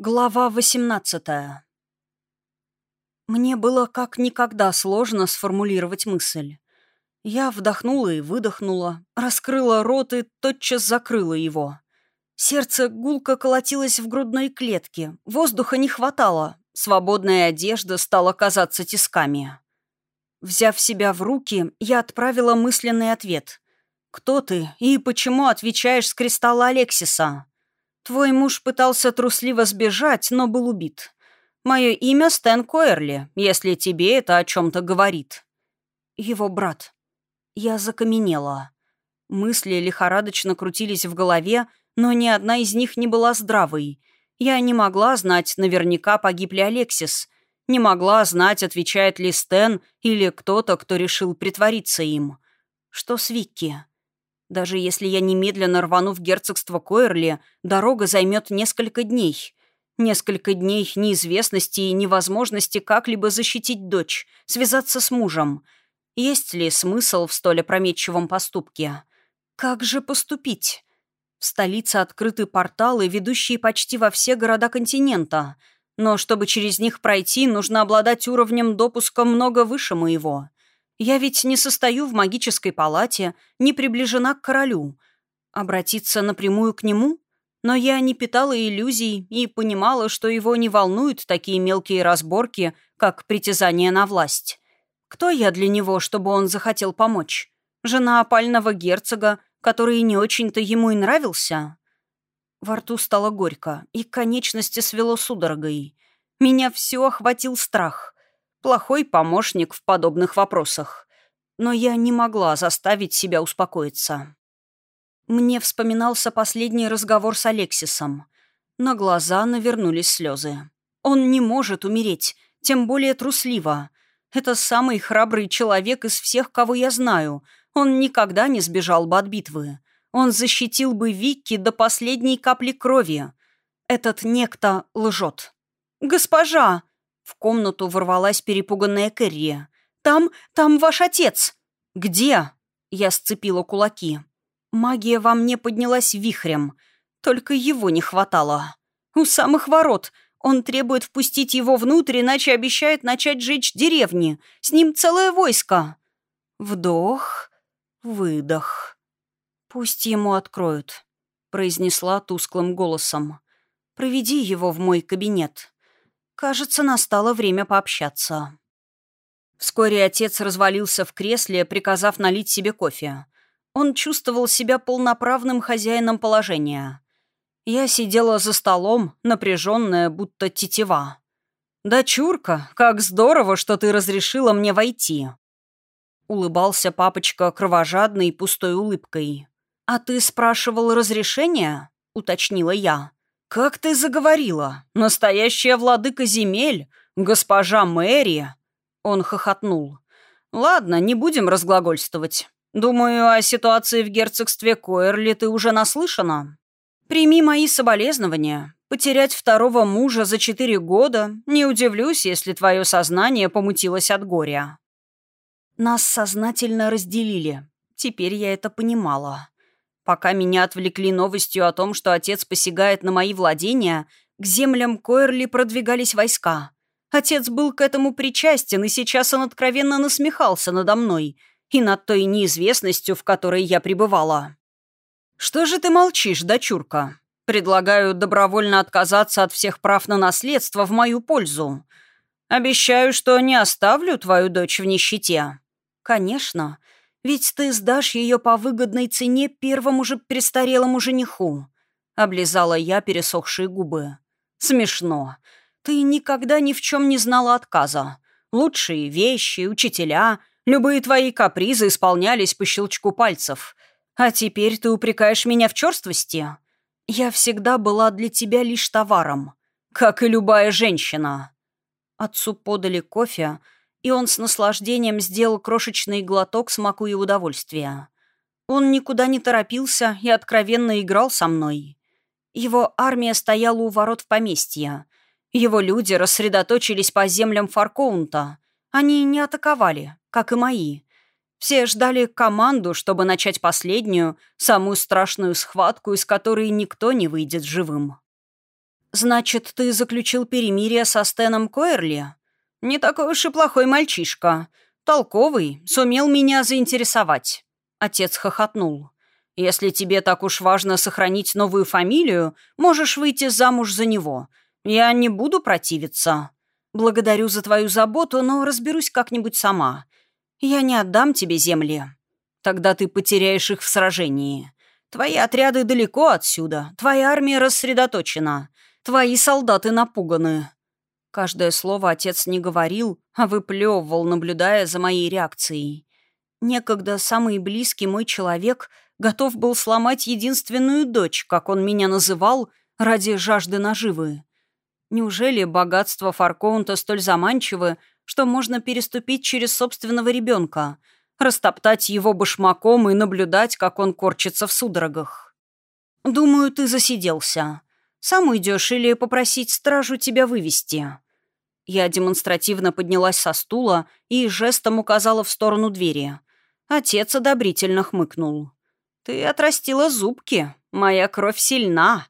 Глава 18 Мне было как никогда сложно сформулировать мысль. Я вдохнула и выдохнула, раскрыла рот и тотчас закрыла его. Сердце гулко колотилось в грудной клетке, воздуха не хватало, свободная одежда стала казаться тисками. Взяв себя в руки, я отправила мысленный ответ. «Кто ты и почему отвечаешь с кристалла Алексиса?» Твой муж пытался трусливо сбежать, но был убит. Мое имя Стэн Койерли, если тебе это о чем-то говорит. Его брат. Я закаменела. Мысли лихорадочно крутились в голове, но ни одна из них не была здравой. Я не могла знать, наверняка погиб ли Алексис. Не могла знать, отвечает ли Стэн или кто-то, кто решил притвориться им. Что с Викки? Даже если я немедленно рвану в герцогство Койерли, дорога займет несколько дней. Несколько дней неизвестности и невозможности как-либо защитить дочь, связаться с мужем. Есть ли смысл в столь опрометчивом поступке? Как же поступить? В столице открыты порталы, ведущие почти во все города континента. Но чтобы через них пройти, нужно обладать уровнем допуска много выше моего. Я ведь не состою в магической палате, не приближена к королю. Обратиться напрямую к нему? Но я не питала иллюзий и понимала, что его не волнуют такие мелкие разборки, как притязание на власть. Кто я для него, чтобы он захотел помочь? Жена опального герцога, который не очень-то ему и нравился? Во рту стало горько, и конечности свело судорогой. Меня все охватил страх плохой помощник в подобных вопросах. Но я не могла заставить себя успокоиться. Мне вспоминался последний разговор с Алексисом. На глаза навернулись слезы. Он не может умереть, тем более трусливо. Это самый храбрый человек из всех, кого я знаю. Он никогда не сбежал бы от битвы. Он защитил бы Викки до последней капли крови. Этот некто лжет. «Госпожа!» В комнату ворвалась перепуганная Кэрри. «Там, там ваш отец!» «Где?» Я сцепила кулаки. Магия во мне поднялась вихрем. Только его не хватало. У самых ворот. Он требует впустить его внутрь, иначе обещает начать жечь деревни. С ним целое войско. Вдох, выдох. «Пусть ему откроют», — произнесла тусклым голосом. «Проведи его в мой кабинет». Кажется, настало время пообщаться. Вскоре отец развалился в кресле, приказав налить себе кофе. Он чувствовал себя полноправным хозяином положения. Я сидела за столом, напряженная, будто тетива. «Дочурка, как здорово, что ты разрешила мне войти!» Улыбался папочка кровожадной пустой улыбкой. «А ты спрашивал разрешения?» — уточнила я. «Как ты заговорила? Настоящая владыка земель? Госпожа Мэри?» Он хохотнул. «Ладно, не будем разглагольствовать. Думаю, о ситуации в герцогстве Койерли ты уже наслышана. Прими мои соболезнования. Потерять второго мужа за четыре года не удивлюсь, если твое сознание помутилось от горя». Нас сознательно разделили. Теперь я это понимала. Пока меня отвлекли новостью о том, что отец посягает на мои владения, к землям Койерли продвигались войска. Отец был к этому причастен, и сейчас он откровенно насмехался надо мной и над той неизвестностью, в которой я пребывала. «Что же ты молчишь, дочурка? Предлагаю добровольно отказаться от всех прав на наследство в мою пользу. Обещаю, что не оставлю твою дочь в нищете». «Конечно. Ведь ты сдашь ее по выгодной цене первому же престарелому жениху. Облизала я пересохшие губы. Смешно. Ты никогда ни в чем не знала отказа. Лучшие вещи, учителя, любые твои капризы исполнялись по щелчку пальцев. А теперь ты упрекаешь меня в черствости? Я всегда была для тебя лишь товаром. Как и любая женщина. Отцу подали кофе, и он с наслаждением сделал крошечный глоток, смакуя удовольствия. Он никуда не торопился и откровенно играл со мной. Его армия стояла у ворот в поместье. Его люди рассредоточились по землям Фаркоунта. Они не атаковали, как и мои. Все ждали команду, чтобы начать последнюю, самую страшную схватку, из которой никто не выйдет живым. «Значит, ты заключил перемирие со Стеном Койерли? Не такой уж и плохой мальчишка. Толковый, сумел меня заинтересовать». Отец хохотнул. «Если тебе так уж важно сохранить новую фамилию, можешь выйти замуж за него. Я не буду противиться. Благодарю за твою заботу, но разберусь как-нибудь сама. Я не отдам тебе земли. Тогда ты потеряешь их в сражении. Твои отряды далеко отсюда, твоя армия рассредоточена, твои солдаты напуганы». Каждое слово отец не говорил, а выплевывал, наблюдая за моей реакцией. Некогда самый близкий мой человек готов был сломать единственную дочь, как он меня называл, ради жажды наживы. Неужели богатство Фаркоунта столь заманчивы, что можно переступить через собственного ребенка, растоптать его башмаком и наблюдать, как он корчится в судорогах? «Думаю, ты засиделся. Сам уйдешь или попросить стражу тебя вывести?» Я демонстративно поднялась со стула и жестом указала в сторону двери. Отец одобрительно хмыкнул. «Ты отрастила зубки. Моя кровь сильна.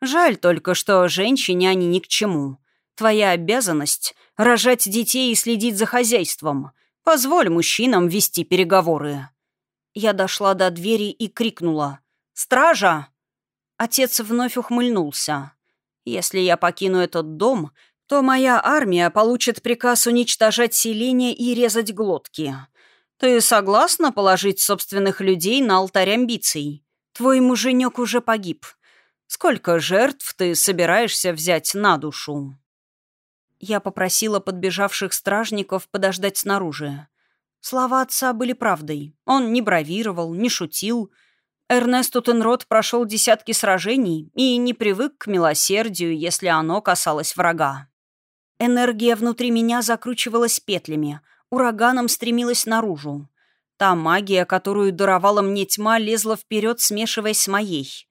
Жаль только, что женщине они ни к чему. Твоя обязанность — рожать детей и следить за хозяйством. Позволь мужчинам вести переговоры». Я дошла до двери и крикнула. «Стража!» Отец вновь ухмыльнулся. «Если я покину этот дом, то моя армия получит приказ уничтожать селение и резать глотки. Ты согласна положить собственных людей на алтарь амбиций? Твой муженек уже погиб. Сколько жертв ты собираешься взять на душу?» Я попросила подбежавших стражников подождать снаружи. Слова отца были правдой. Он не бравировал, не шутил. Эрнест Утенрод прошел десятки сражений и не привык к милосердию, если оно касалось врага. Энергия внутри меня закручивалась петлями, ураганом стремилась наружу. Та магия, которую даровала мне тьма, лезла вперед, смешиваясь с моей.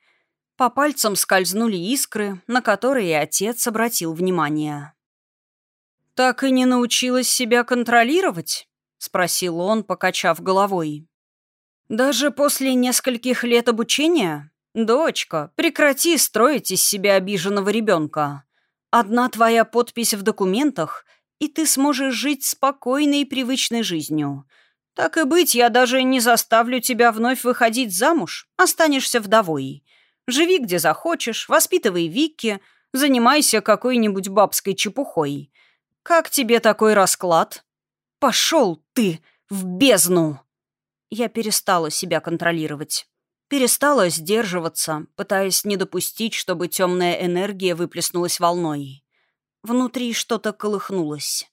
По пальцам скользнули искры, на которые отец обратил внимание. «Так и не научилась себя контролировать?» — спросил он, покачав головой. «Даже после нескольких лет обучения? Дочка, прекрати строить из себя обиженного ребенка. Одна твоя подпись в документах, и ты сможешь жить спокойной и привычной жизнью. Так и быть, я даже не заставлю тебя вновь выходить замуж, останешься вдовой. Живи где захочешь, воспитывай Вики, занимайся какой-нибудь бабской чепухой. Как тебе такой расклад? Пошел ты в бездну!» Я перестала себя контролировать. Перестала сдерживаться, пытаясь не допустить, чтобы темная энергия выплеснулась волной. Внутри что-то колыхнулось.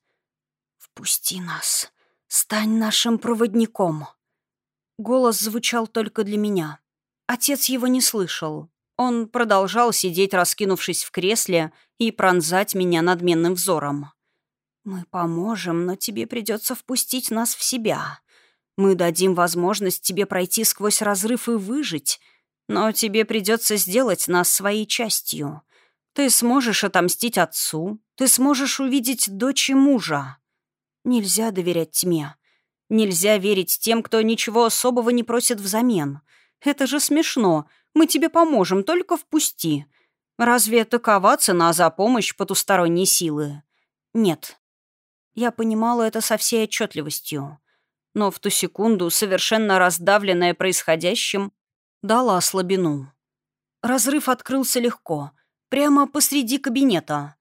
«Впусти нас. Стань нашим проводником». Голос звучал только для меня. Отец его не слышал. Он продолжал сидеть, раскинувшись в кресле, и пронзать меня надменным взором. «Мы поможем, но тебе придется впустить нас в себя. Мы дадим возможность тебе пройти сквозь разрыв и выжить, но тебе придется сделать нас своей частью. Ты сможешь отомстить отцу, ты сможешь увидеть дочь и мужа. Нельзя доверять тьме. Нельзя верить тем, кто ничего особого не просит взамен. Это же смешно. Мы тебе поможем, только впусти. Разве такова цена за помощь потусторонней силы? Нет. Я понимала это со всей отчетливостью. Но в ту секунду, совершенно раздавленная происходящим, дала слабину. Разрыв открылся легко, прямо посреди кабинета.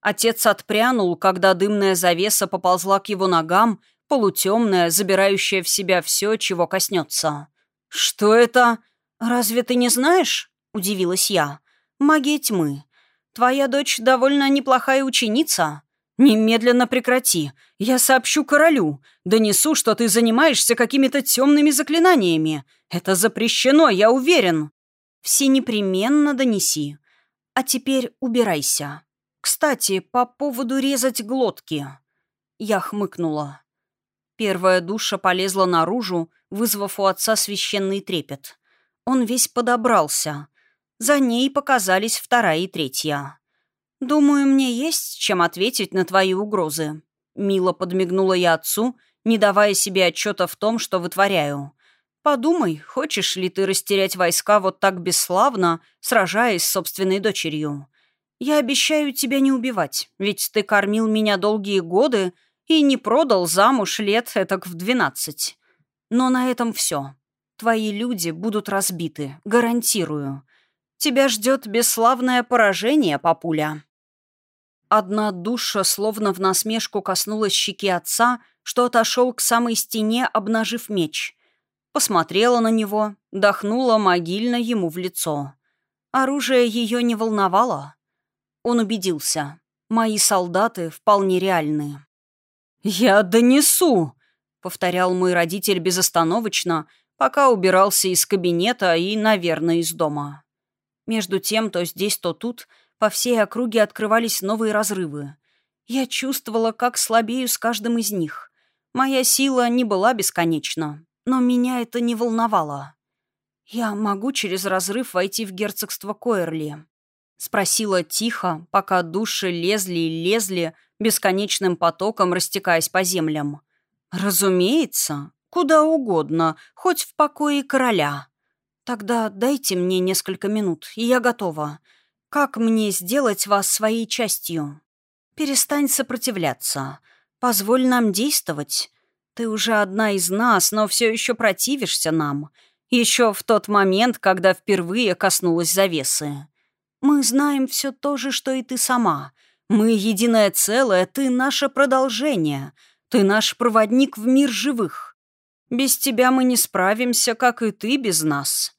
Отец отпрянул, когда дымная завеса поползла к его ногам, полутемная, забирающая в себя все, чего коснется. «Что это? Разве ты не знаешь?» — удивилась я. «Магия тьмы. Твоя дочь довольно неплохая ученица. Немедленно прекрати. Я сообщу королю. Донесу, что ты занимаешься какими-то темными заклинаниями. Это запрещено, я уверен». «Все непременно донеси. А теперь убирайся. Кстати, по поводу резать глотки». Я хмыкнула. Первая душа полезла наружу, вызвав у отца священный трепет. Он весь подобрался. За ней показались вторая и третья. «Думаю, мне есть чем ответить на твои угрозы». Мило подмигнула я отцу, не давая себе отчета в том, что вытворяю. «Подумай, хочешь ли ты растерять войска вот так бесславно, сражаясь с собственной дочерью? Я обещаю тебя не убивать, ведь ты кормил меня долгие годы и не продал замуж лет этак в двенадцать. Но на этом все. Твои люди будут разбиты, гарантирую. Тебя ждет бесславное поражение, папуля». Одна душа словно в насмешку коснулась щеки отца, что отошел к самой стене, обнажив меч. Посмотрела на него, дохнула могильно ему в лицо. Оружие ее не волновало. Он убедился. Мои солдаты вполне реальные. «Я донесу!» — повторял мой родитель безостановочно, пока убирался из кабинета и, наверное, из дома. Между тем, то здесь, то тут, по всей округе открывались новые разрывы. Я чувствовала, как слабею с каждым из них. Моя сила не была бесконечна, но меня это не волновало. «Я могу через разрыв войти в герцогство Коэрли?» — спросила тихо, пока души лезли и лезли, бесконечным потоком растекаясь по землям. «Разумеется, куда угодно, хоть в покое короля. Тогда дайте мне несколько минут, и я готова. Как мне сделать вас своей частью? Перестань сопротивляться. Позволь нам действовать. Ты уже одна из нас, но все еще противишься нам. Еще в тот момент, когда впервые коснулась завесы. Мы знаем все то же, что и ты сама. Мы единое целое, ты наше продолжение. Ты наш проводник в мир живых. Без тебя мы не справимся, как и ты без нас.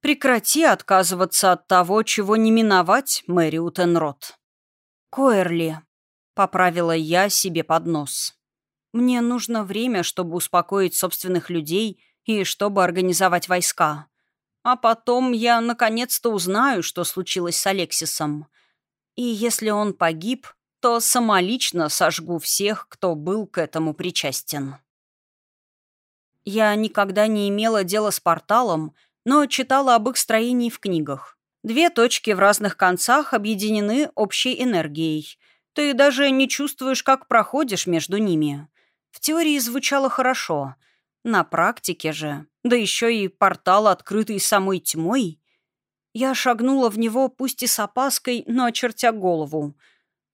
Прекрати отказываться от того, чего не миновать, Мэри Утенрот. Коэрли, поправила я себе под нос. Мне нужно время, чтобы успокоить собственных людей и чтобы организовать войска. А потом я наконец-то узнаю, что случилось с Алексисом. И если он погиб, то самолично сожгу всех, кто был к этому причастен. Я никогда не имела дела с порталом, но читала об их строении в книгах. Две точки в разных концах объединены общей энергией. Ты даже не чувствуешь, как проходишь между ними. В теории звучало хорошо. На практике же, да еще и портал, открытый самой тьмой. Я шагнула в него, пусть и с опаской, но очертя голову.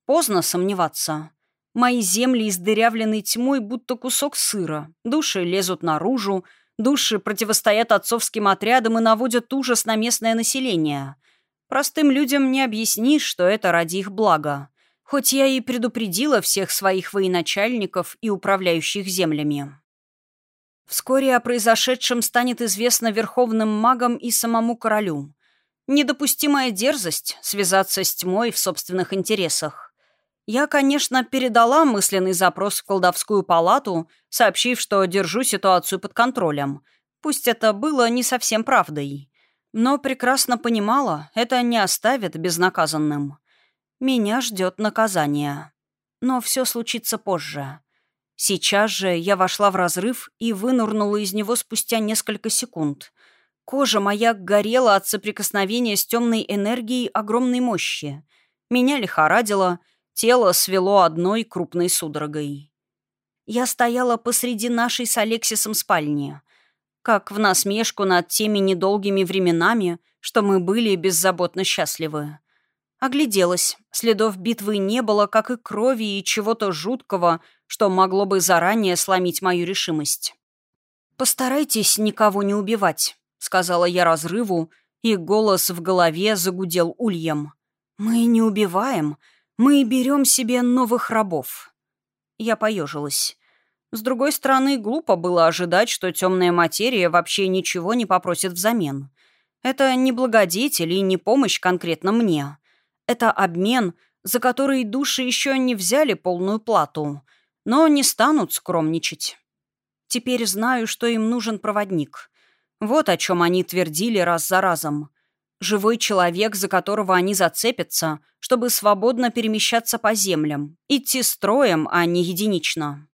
Поздно сомневаться. Мои земли издырявлены тьмой, будто кусок сыра. Души лезут наружу, души противостоят отцовским отрядам и наводят ужас на местное население. Простым людям не объяснишь, что это ради их блага. Хоть я и предупредила всех своих военачальников и управляющих землями. Вскоре о произошедшем станет известно верховным магам и самому королю. Недопустимая дерзость связаться с тьмой в собственных интересах. Я, конечно, передала мысленный запрос в колдовскую палату, сообщив, что держу ситуацию под контролем. Пусть это было не совсем правдой. Но прекрасно понимала, это не оставит безнаказанным. Меня ждет наказание. Но все случится позже. Сейчас же я вошла в разрыв и вынурнула из него спустя несколько секунд — Кожа моя горела от соприкосновения с темной энергией огромной мощи. Меня лихорадило, тело свело одной крупной судорогой. Я стояла посреди нашей с Алексисом спальни, как в насмешку над теми недолгими временами, что мы были беззаботно счастливы. Огляделась. Следов битвы не было, как и крови и чего-то жуткого, что могло бы заранее сломить мою решимость. «Постарайтесь никого не убивать», сказала я разрыву, и голос в голове загудел ульем. «Мы не убиваем, мы берем себе новых рабов». Я поежилась. С другой стороны, глупо было ожидать, что темная материя вообще ничего не попросит взамен. Это не благодетель и не помощь конкретно мне. Это обмен, за который души еще не взяли полную плату, но не станут скромничать. Теперь знаю, что им нужен проводник. Вот о чем они твердили раз за разом. Живой человек, за которого они зацепятся, чтобы свободно перемещаться по землям, идти строем, а не единично.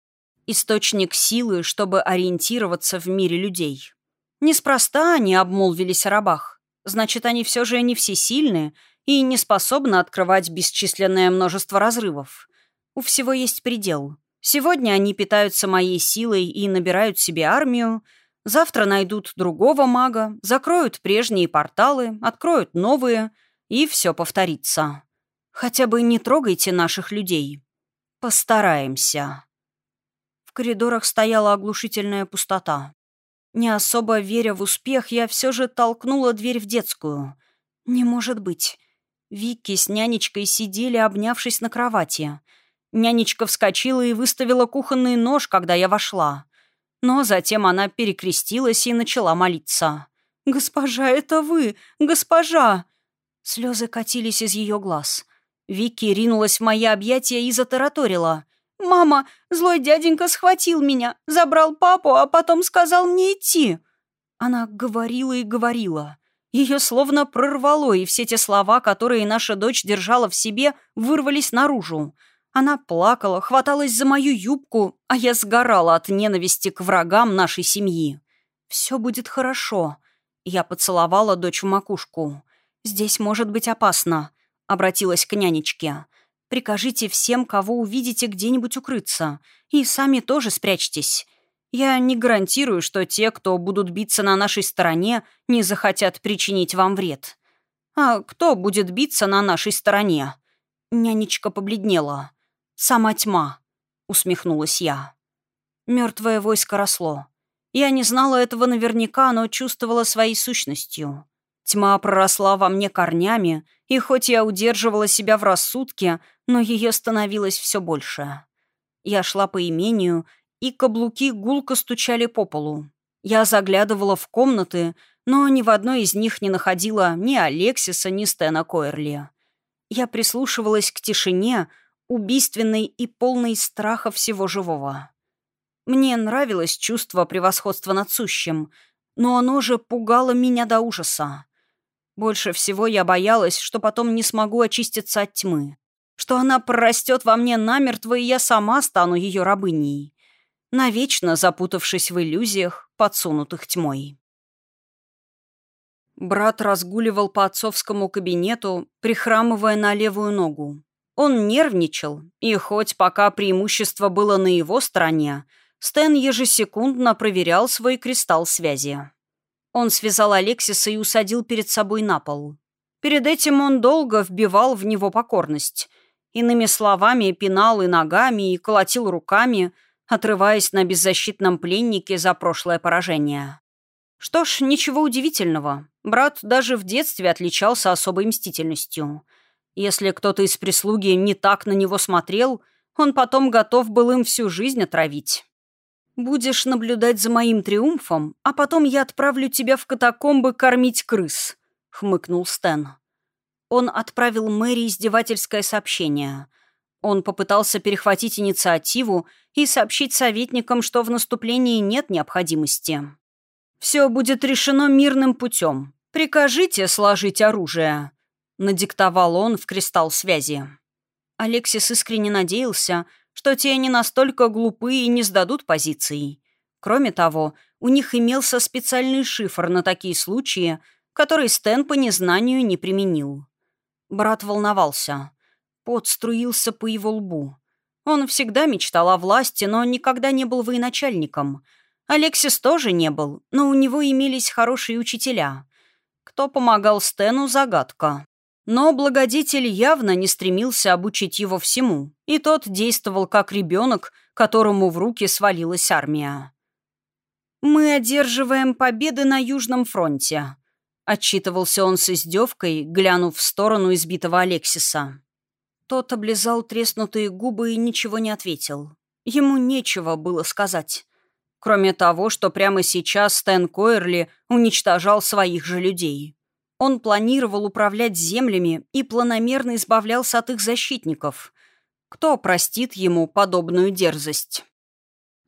Источник силы, чтобы ориентироваться в мире людей. Неспроста они обмолвились о рабах. Значит, они все же не всесильны и не способны открывать бесчисленное множество разрывов. У всего есть предел. Сегодня они питаются моей силой и набирают себе армию, Завтра найдут другого мага, закроют прежние порталы, откроют новые, и все повторится. Хотя бы не трогайте наших людей. Постараемся». В коридорах стояла оглушительная пустота. Не особо веря в успех, я все же толкнула дверь в детскую. Не может быть. Вики с нянечкой сидели, обнявшись на кровати. Нянечка вскочила и выставила кухонный нож, когда я вошла. Но затем она перекрестилась и начала молиться. «Госпожа, это вы! Госпожа!» Слезы катились из ее глаз. Вики ринулась в мои объятия и затараторила. «Мама, злой дяденька схватил меня, забрал папу, а потом сказал мне идти». Она говорила и говорила. Ее словно прорвало, и все те слова, которые наша дочь держала в себе, вырвались наружу. Она плакала, хваталась за мою юбку, а я сгорала от ненависти к врагам нашей семьи. «Все будет хорошо». Я поцеловала дочь в макушку. «Здесь может быть опасно», — обратилась к нянечке. «Прикажите всем, кого увидите, где-нибудь укрыться. И сами тоже спрячьтесь. Я не гарантирую, что те, кто будут биться на нашей стороне, не захотят причинить вам вред. А кто будет биться на нашей стороне?» Нянечка побледнела. «Сама тьма», — усмехнулась я. Мертвое войско росло. Я не знала этого наверняка, но чувствовала своей сущностью. Тьма проросла во мне корнями, и хоть я удерживала себя в рассудке, но ее становилось все больше. Я шла по имению, и каблуки гулко стучали по полу. Я заглядывала в комнаты, но ни в одной из них не находила ни Алексиса, ни Стэна Койерли. Я прислушивалась к тишине, убийственной и полной страха всего живого. Мне нравилось чувство превосходства над сущим, но оно же пугало меня до ужаса. Больше всего я боялась, что потом не смогу очиститься от тьмы, что она прорастет во мне намертво, и я сама стану ее рабыней, навечно запутавшись в иллюзиях, подсунутых тьмой. Брат разгуливал по отцовскому кабинету, прихрамывая на левую ногу. Он нервничал, и хоть пока преимущество было на его стороне, Стэн ежесекундно проверял свой кристалл связи. Он связал Алексиса и усадил перед собой на пол. Перед этим он долго вбивал в него покорность. Иными словами, пинал и ногами, и колотил руками, отрываясь на беззащитном пленнике за прошлое поражение. Что ж, ничего удивительного. Брат даже в детстве отличался особой мстительностью — если кто-то из прислуги не так на него смотрел, он потом готов был им всю жизнь отравить. «Будешь наблюдать за моим триумфом, а потом я отправлю тебя в катакомбы кормить крыс», — хмыкнул Стэн. Он отправил Мэри издевательское сообщение. Он попытался перехватить инициативу и сообщить советникам, что в наступлении нет необходимости. «Все будет решено мирным путем. Прикажите сложить оружие», надиктовал он в кристалл связи. Алексис искренне надеялся, что те не настолько глупые и не сдадут позиции. Кроме того, у них имелся специальный шифр на такие случаи, который Стэн по незнанию не применил. Брат волновался. Пот струился по его лбу. Он всегда мечтал о власти, но никогда не был военачальником. Алексис тоже не был, но у него имелись хорошие учителя. Кто помогал Стэну – загадка. Но благодетель явно не стремился обучить его всему, и тот действовал как ребенок, которому в руки свалилась армия. «Мы одерживаем победы на Южном фронте», — отчитывался он с издевкой, глянув в сторону избитого Алексиса. Тот облизал треснутые губы и ничего не ответил. Ему нечего было сказать. Кроме того, что прямо сейчас Стэн Койерли уничтожал своих же людей. Он планировал управлять землями и планомерно избавлялся от их защитников. Кто простит ему подобную дерзость?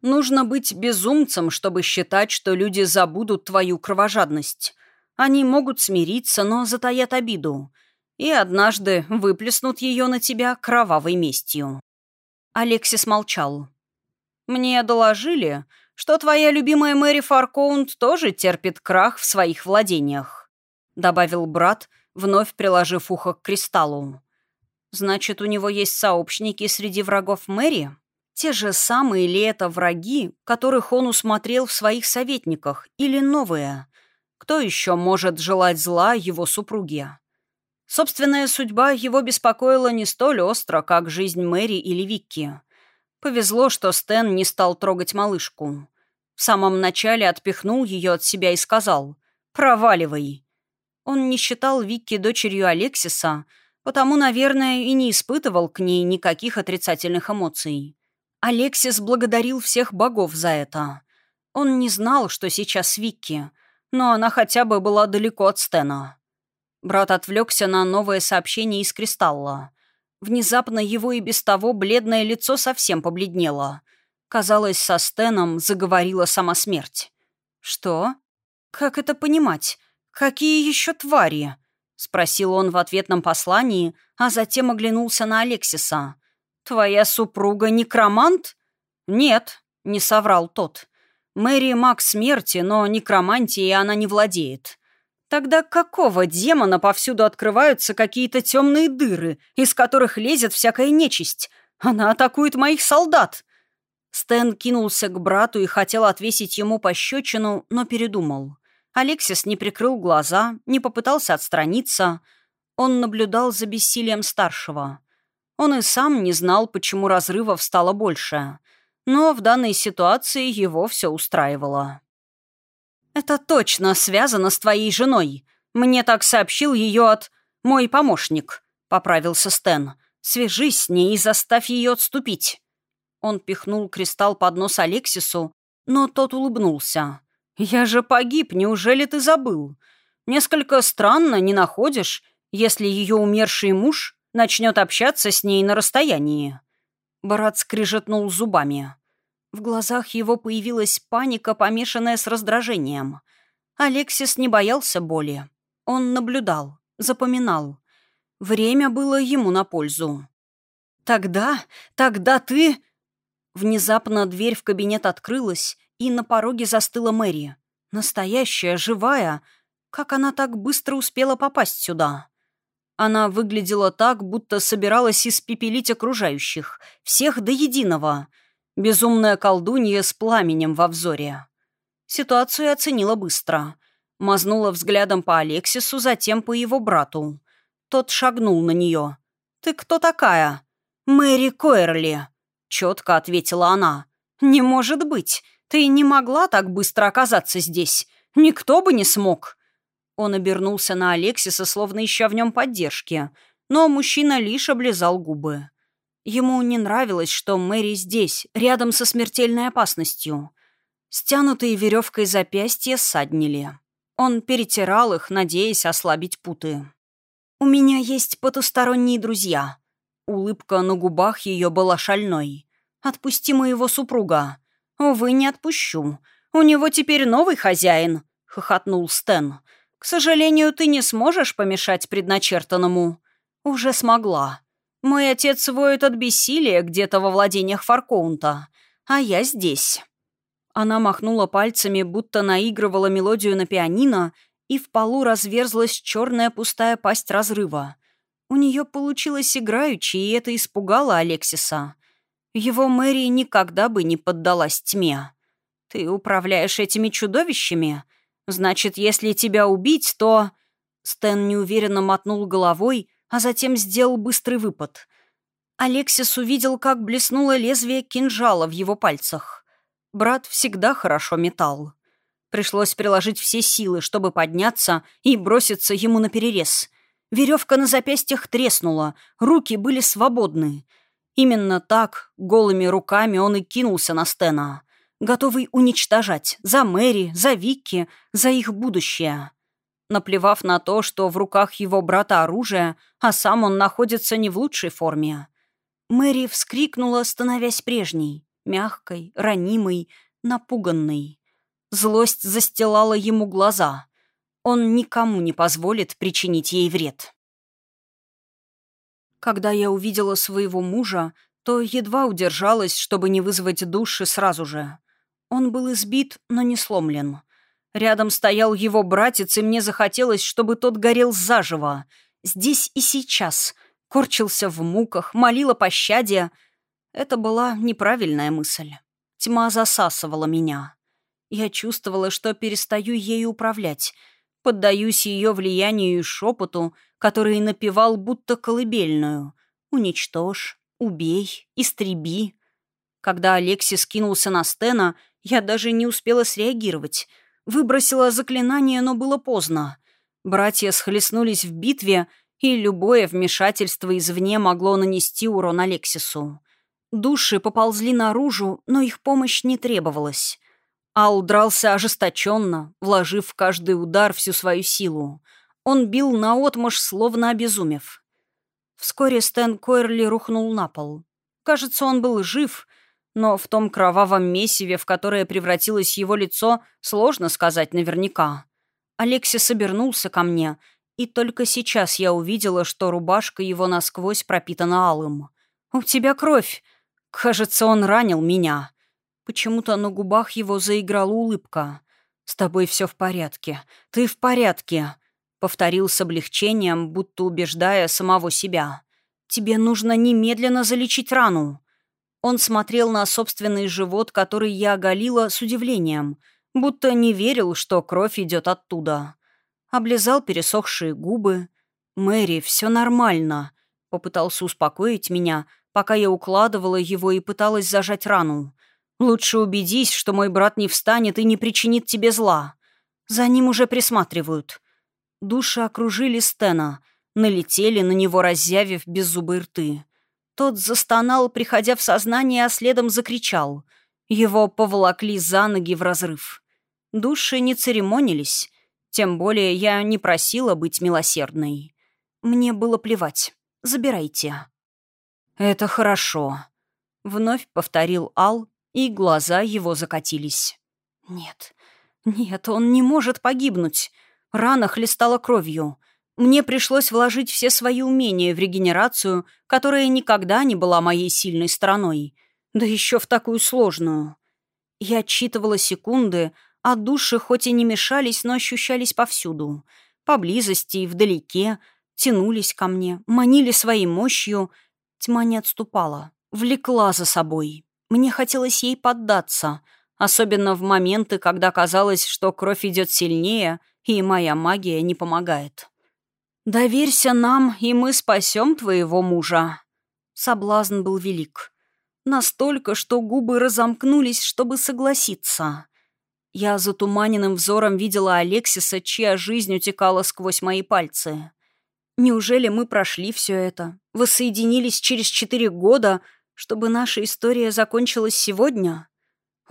Нужно быть безумцем, чтобы считать, что люди забудут твою кровожадность. Они могут смириться, но затаят обиду. И однажды выплеснут ее на тебя кровавой местью. Алексис молчал. «Мне доложили, что твоя любимая Мэри Фаркоунд тоже терпит крах в своих владениях добавил брат, вновь приложив ухо к кристаллу. «Значит, у него есть сообщники среди врагов Мэри? Те же самые ли это враги, которых он усмотрел в своих советниках, или новые? Кто еще может желать зла его супруге?» Собственная судьба его беспокоила не столь остро, как жизнь Мэри или Викки. Повезло, что Стэн не стал трогать малышку. В самом начале отпихнул ее от себя и сказал «Проваливай». Он не считал Викки дочерью Алексиса, потому, наверное, и не испытывал к ней никаких отрицательных эмоций. Алексис благодарил всех богов за это. Он не знал, что сейчас Викки, но она хотя бы была далеко от Стена. Брат отвлекся на новое сообщение из Кристалла. Внезапно его и без того бледное лицо совсем побледнело. Казалось, со Стеном заговорила сама смерть. «Что? Как это понимать? Какие еще твари?» — спросил он в ответном послании, а затем оглянулся на Алексиса. «Твоя супруга некромант?» «Нет», — не соврал тот. «Мэри маг смерти, но некромантией она не владеет. Тогда какого демона повсюду открываются какие-то темные дыры, из которых лезет всякая нечисть? Она атакует моих солдат!» Стэн кинулся к брату и хотел отвесить ему пощечину, но передумал. Алексис не прикрыл глаза, не попытался отстраниться. Он наблюдал за бессилием старшего. Он и сам не знал, почему разрывов стало больше. Но в данной ситуации его все устраивало. «Это точно связано с твоей женой. Мне так сообщил ее от... мой помощник», — поправился Стэн. «Свяжись с ней и заставь ее отступить». Он пихнул кристалл под нос Алексису, но тот улыбнулся. «Я же погиб, неужели ты забыл? Несколько странно, не находишь, если ее умерший муж начнет общаться с ней на расстоянии?» Брат скрижетнул зубами. В глазах его появилась паника, помешанная с раздражением. Алексис не боялся боли. Он наблюдал, запоминал. Время было ему на пользу. «Тогда, тогда ты...» Внезапно дверь в кабинет открылась, и на пороге застыла Мэри. Настоящая, живая. Как она так быстро успела попасть сюда? Она выглядела так, будто собиралась испепелить окружающих, всех до единого — Безумная колдунья с пламенем во взоре. Ситуацию оценила быстро. Мазнула взглядом по Алексису, затем по его брату. Тот шагнул на нее. «Ты кто такая?» «Мэри Койерли», — четко ответила она. «Не может быть. Ты не могла так быстро оказаться здесь. Никто бы не смог». Он обернулся на Алексиса, словно ища в нем поддержки, но мужчина лишь облизал губы. Ему не нравилось, что Мэри здесь, рядом со смертельной опасностью. Стянутые веревкой запястья ссаднили. Он перетирал их, надеясь ослабить путы. «У меня есть потусторонние друзья». Улыбка на губах ее была шальной. «Отпусти моего супруга». «Увы, не отпущу. У него теперь новый хозяин», — хохотнул Стэн. «К сожалению, ты не сможешь помешать предначертанному». «Уже смогла». Мой отец воет от бессилия где-то во владениях Фаркоунта, а я здесь». Она махнула пальцами, будто наигрывала мелодию на пианино, и в полу разверзлась черная пустая пасть разрыва. У нее получилось играючи, и это испугало Алексиса. Его Мэри никогда бы не поддалась тьме. «Ты управляешь этими чудовищами? Значит, если тебя убить, то...» Стэн неуверенно мотнул головой, а затем сделал быстрый выпад. Алексис увидел, как блеснуло лезвие кинжала в его пальцах. Брат всегда хорошо метал. Пришлось приложить все силы, чтобы подняться и броситься ему на перерез. Веревка на запястьях треснула, руки были свободны. Именно так, голыми руками, он и кинулся на Стена, готовый уничтожать за Мэри, за Вики, за их будущее наплевав на то, что в руках его брата оружие, а сам он находится не в лучшей форме. Мэри вскрикнула, становясь прежней, мягкой, ранимой, напуганной. Злость застилала ему глаза. Он никому не позволит причинить ей вред. Когда я увидела своего мужа, то едва удержалась, чтобы не вызвать души сразу же. Он был избит, но не сломлен. Рядом стоял его братец, и мне захотелось, чтобы тот горел заживо. Здесь и сейчас. Корчился в муках, молил о пощаде. Это была неправильная мысль. Тьма засасывала меня. Я чувствовала, что перестаю ею управлять. Поддаюсь ее влиянию и шепоту, который напевал будто колыбельную «Уничтожь, убей, истреби». Когда Алексис кинулся на Стена, я даже не успела среагировать. Выбросила заклинание, но было поздно. Братья схлестнулись в битве, и любое вмешательство извне могло нанести урон Алексису. Души поползли наружу, но их помощь не требовалась. Ал дрался ожесточенно, вложив в каждый удар всю свою силу. Он бил наотмашь, словно обезумев. Вскоре Стэн Койрли рухнул на пол. Кажется, он был жив, но в том кровавом месиве, в которое превратилось его лицо, сложно сказать наверняка. Алексис обернулся ко мне, и только сейчас я увидела, что рубашка его насквозь пропитана алым. «У тебя кровь!» Кажется, он ранил меня. Почему-то на губах его заиграла улыбка. «С тобой все в порядке. Ты в порядке», — повторил с облегчением, будто убеждая самого себя. «Тебе нужно немедленно залечить рану». Он смотрел на собственный живот, который я оголила, с удивлением, будто не верил, что кровь идет оттуда. Облизал пересохшие губы. «Мэри, все нормально», — попытался успокоить меня, пока я укладывала его и пыталась зажать рану. «Лучше убедись, что мой брат не встанет и не причинит тебе зла. За ним уже присматривают». Души окружили Стена, налетели на него, разъявив беззубые рты. Тот застонал, приходя в сознание, а следом закричал. Его поволокли за ноги в разрыв. Души не церемонились. Тем более я не просила быть милосердной. Мне было плевать. Забирайте. «Это хорошо», — вновь повторил Ал, и глаза его закатились. «Нет, нет, он не может погибнуть. Рана хлестала кровью. Мне пришлось вложить все свои умения в регенерацию, которая никогда не была моей сильной стороной. Да еще в такую сложную. Я отчитывала секунды, а души хоть и не мешались, но ощущались повсюду. Поблизости и вдалеке, тянулись ко мне, манили своей мощью. Тьма не отступала, влекла за собой. Мне хотелось ей поддаться, особенно в моменты, когда казалось, что кровь идет сильнее, и моя магия не помогает. «Доверься нам, и мы спасем твоего мужа». Соблазн был велик. Настолько, что губы разомкнулись, чтобы согласиться. Я затуманенным взором видела Алексиса, чья жизнь утекала сквозь мои пальцы. Неужели мы прошли все это, воссоединились через четыре года, чтобы наша история закончилась сегодня?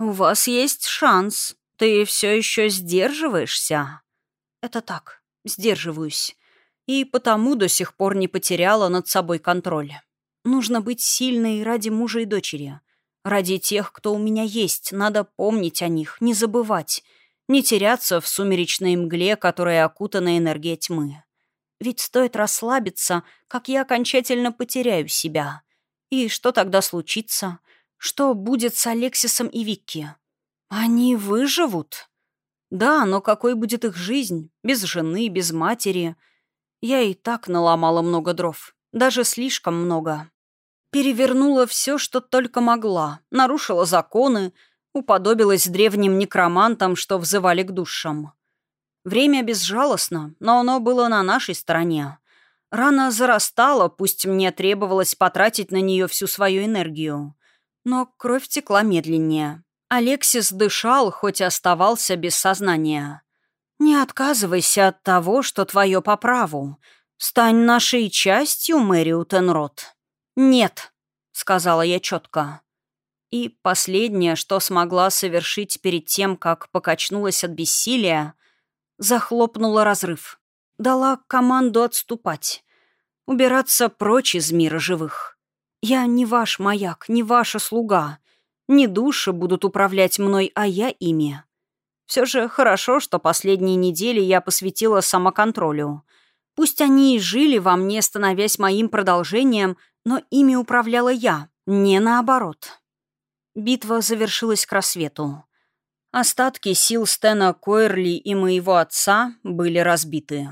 У вас есть шанс. Ты все еще сдерживаешься? Это так, сдерживаюсь и потому до сих пор не потеряла над собой контроль. Нужно быть сильной ради мужа и дочери. Ради тех, кто у меня есть, надо помнить о них, не забывать, не теряться в сумеречной мгле, которая окутана энергией тьмы. Ведь стоит расслабиться, как я окончательно потеряю себя. И что тогда случится? Что будет с Алексисом и Викки? Они выживут? Да, но какой будет их жизнь? Без жены, без матери — я и так наломала много дров. Даже слишком много. Перевернула все, что только могла. Нарушила законы. Уподобилась древним некромантам, что взывали к душам. Время безжалостно, но оно было на нашей стороне. Рана зарастала, пусть мне требовалось потратить на нее всю свою энергию. Но кровь текла медленнее. Алексис дышал, хоть и оставался без сознания. Не отказывайся от того, что твое по праву. Стань нашей частью, Мэри Утенрот. Нет, сказала я четко. И последнее, что смогла совершить перед тем, как покачнулась от бессилия, захлопнула разрыв. Дала команду отступать. Убираться прочь из мира живых. Я не ваш маяк, не ваша слуга. Не души будут управлять мной, а я ими. Все же хорошо, что последние недели я посвятила самоконтролю. Пусть они и жили во мне, становясь моим продолжением, но ими управляла я, не наоборот. Битва завершилась к рассвету. Остатки сил Стена Койерли и моего отца были разбиты.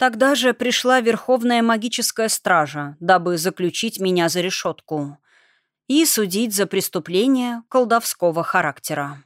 Тогда же пришла Верховная Магическая Стража, дабы заключить меня за решетку и судить за преступление колдовского характера.